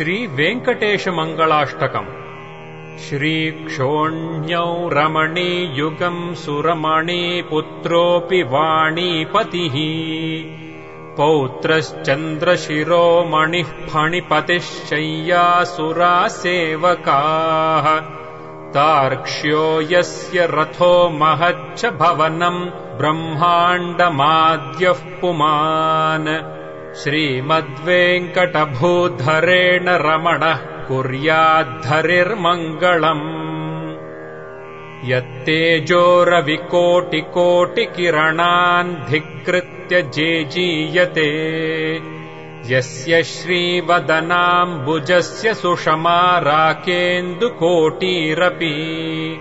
श्रीवेङ्कटेशमङ्गलाष्टकम् श्रीक्षोण्यौ रमणीयुगम् सुरमणीपुत्रोऽपि वाणीपतिः। पौत्रश्चन्द्रशिरोमणिः फणिपतिः शय्यासुरासेवकाः तार्क्ष्यो यस्य रथो महच्च भवनम् ब्रह्माण्डमाद्यः पुमान् श्रीमद्वेङ्कटभूधरेण रमणः कुर्याद्धरिर्मङ्गलम्। धिकृत्य जेजीयते। यस्य श्रीवदनाम्बुजस्य सुषमा राकेन्दुकोटीरपि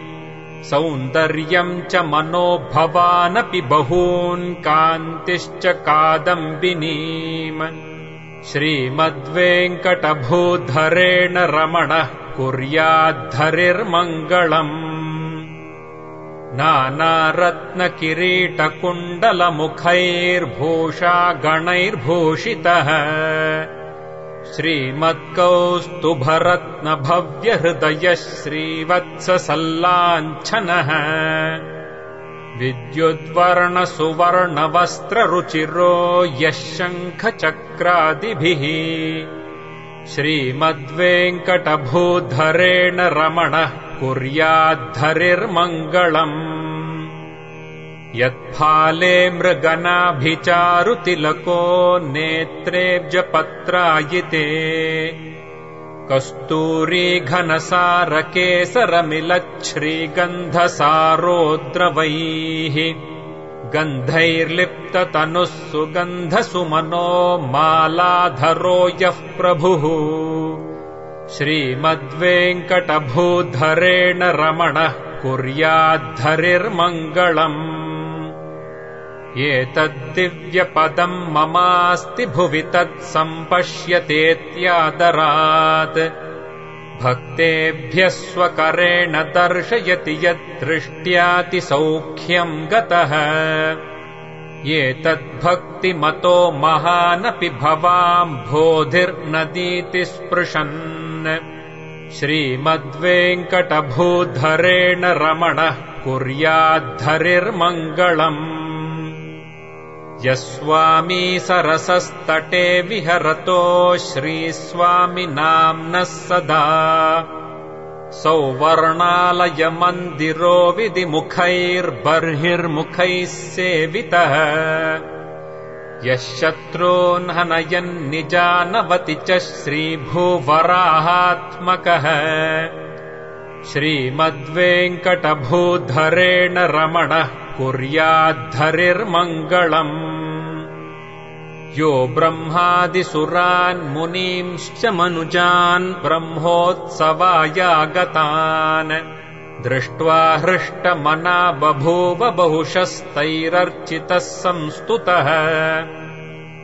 सौन्दर्यम् च मनोभवानपि बहून् कान्तिश्च कादम्बिनीम्। श्रीमद्वेङ्कटभूधरेण रमणः कुर्याद्धरिर्मङ्गलम्। नानारत्नकिरीटकुण्डलमुखैर्भूषागणैर्भूषितः श्रीमत्कौस्तुभरत्नभव्यहृदयः श्रीवत्ससल्लाञ्छनः। विद्युद्वर्णसुवर्णवस्त्ररुचिरो यः शङ्खचक्रादिभिः। श्रीमद्वेङ्कटभूधरेण रमणः कुर्याद्धरिर्मङ्गलम् यत्फाले मृगनाभिचारुतिलको नेत्रेऽब्जपत्रायिते कस्तूरीघनसारकेसरमिलच्छ्रीगन्धसारोद्रवैः गन्धैर्लिप्ततनुः सुगन्धसुमनो मालाधरो यः प्रभुः। श्रीमद्वेङ्कटभूधरेण रमणः कुर्याद्धरिर्मङ्गलम् एतद्दिव्यपदम् ममास्ति भुवि तत्सम्पश्यतेत्यादरात्। भक्तेभ्यः स्वकरेण दर्शयति यद्दृष्ट्यातिसौख्यम् गतः। एतद्भक्तिमतो महानपि भवाम् बोधिर्नदीति स्पृशन्। श्रीमद्वेङ्कटभूधरेण रमणः कुर्याद्धरिर्मङ्गलम् यस्वामी सरसस्तटे विहरतो श्रीस्वामिनाम्नः सदा। सौवर्णालयमन्दिरो विधिमुखैर्बर्हिर्मुखैः सेवितः। यः शत्रून्हनयन्निजानवति च श्रीभूवराहात्मकः। श्रीमद्वेङ्कटभूधरेण रमणः कुर्याद्धरिर्मङ्गलम्। यो ब्रह्मादिसुरान्मुनींश्च मनुजान् ब्रह्मोत्सवायागतान्। दृष्ट्वा हृष्टमना बभूव बहुशस्तैरर्चितः संस्तुतः।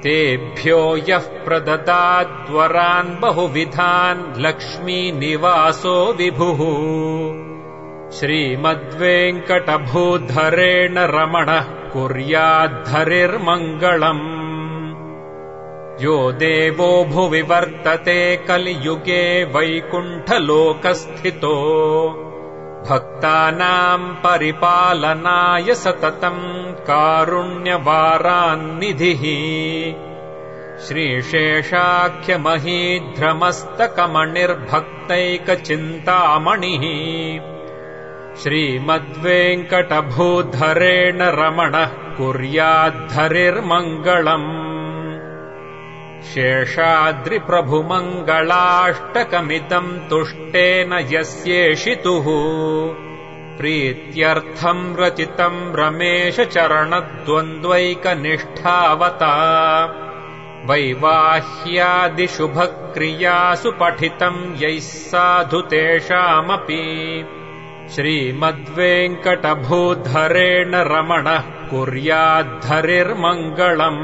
तेभ्यो यः प्रददाद्वरान् बहुविधान् लक्ष्मीनिवासो विभुः श्रीमद्वेङ्कटभूधरेण रमणः कुर्याद्धरिर्मङ्गलम्। यो देवो भुवि वर्तते कलियुगे वैकुण्ठलोकस्थितो। भक्तानाम् परिपालनाय सततम् कारुण्यवारान्निधिः। श्रीशेषाख्यमहीध्रमस्तकमणिर्भक्तैकचिन्तामणिः श्रीमद्वेङ्कटभूधरेण रमणः कुर्याद्धरिर्मङ्गलम्। शेषाद्रिप्रभुमङ्गलाष्टकमिदम् तुष्टेन यस्येषितुः। प्रीत्यर्थम् रचितम् रमेशचरणद्वन्द्वैकनिष्ठावता। वैवाह्यादिशुभक्रियासु पठितम् यैः साधु तेषामपि श्रीमद्वेङ्कटभूधरेण रमणः कुर्याद्धरिर्मङ्गलम्